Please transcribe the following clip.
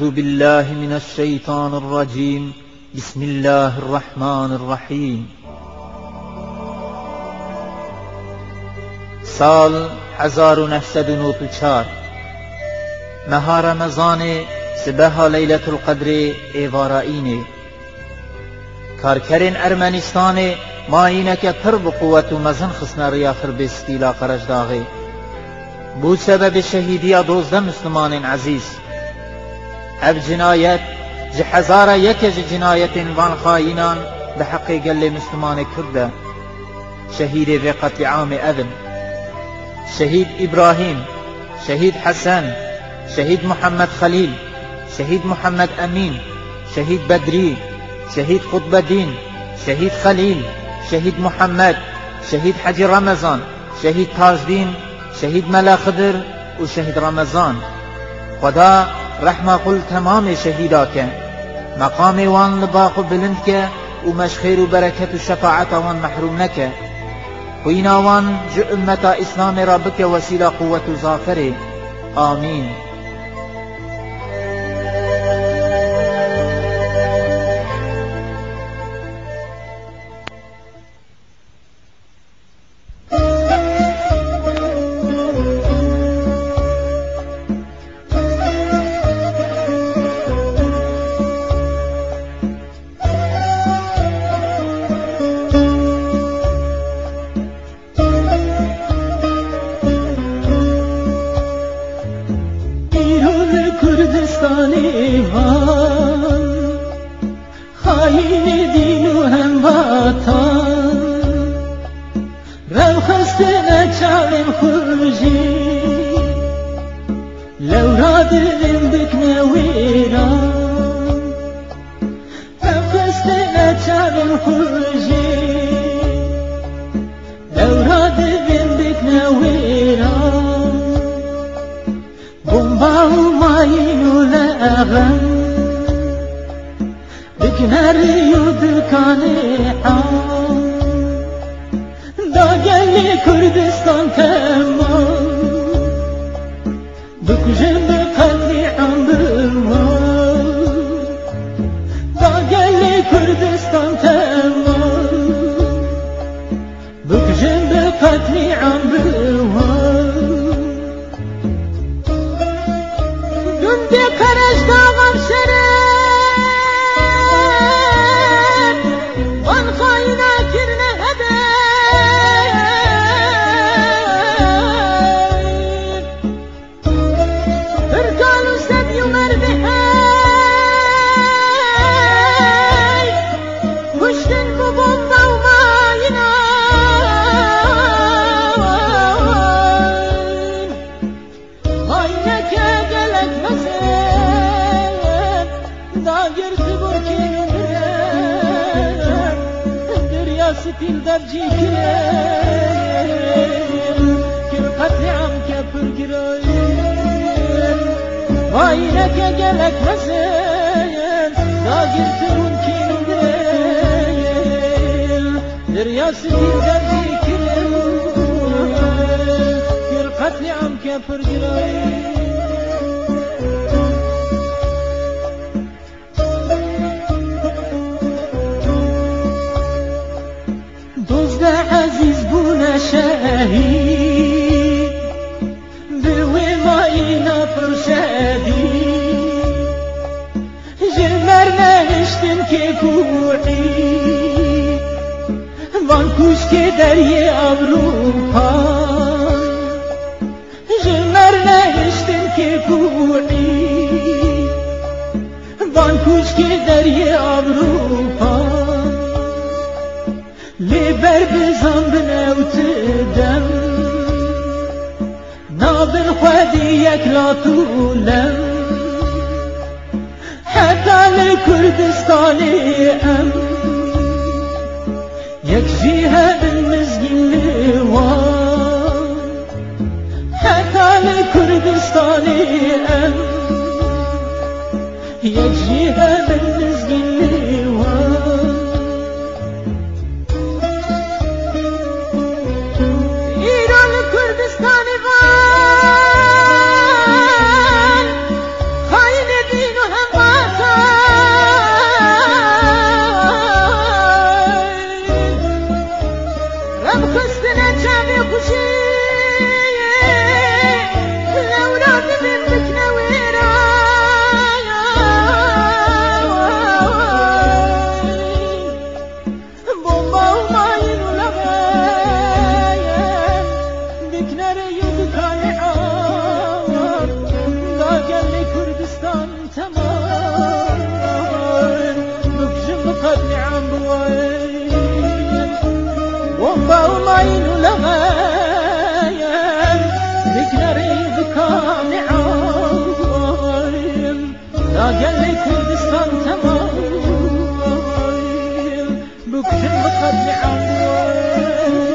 أعوذ بالله من الشيطان الرجيم. بسم الله الرحمن الرحیم سال 1994 مها رمضان سبها لیلت القدر ایوارائینه کارکرین ارمنستان ما اینکه پر بقوت و مزن خسنا ریاخر بستیلا قرش داغه. بو سبب شهیدی دوزده مسلمان عزیز. اف جنایت جی حزار یک جی جنایت وان خاینان به حق گل مسلمان کرده شهید به قتل عام أذن. شهید ابراهیم شهید حسن شهید محمد خلیل شهید محمد امین شهید بدری شهید قطب الدین شهید خلیل شهید محمد شهید حجی رمضان شهید تاجدین شهید ملا خضر و شهید رمضان. خدا رحمة قل تمام شهیدا که مقام وان لباق بلند که و مشخیر و برکت و شفاعت وان محروم نکه. خوینا وان جو امتا اسلام را بک وسیله قوت و ظافره. آمین. دستانی وان خاین دین و هم وطن. رو خسته نچالیم خرجی لو را دلیم بکنه ویران رو خسته نچالیم خرجی بكنر يدكاني عام دا گلی کردستان تمام بکجم بقلبی عمرمان دا گلی کردستان تمام بکجم بقلبی عمرمان سپین در جی کرم کل قتل عم کفر گرایم آینه که گلک حسین داگر ترون کین دل دریا سپین دخلی هم که پرگیره دزد عزیز بونه شهید به وی ما اینا پرشدی جمر نهشتن که کوعی وان کوش که دریه ابرو پا هشتن كيكوحي بانكوش كدري أوروبا لبر بزن بنوت دم نابن خودی یک لا طولم حتی لکردستان ام یک جیه بالمزگین لوان بكتن بقد لعمرو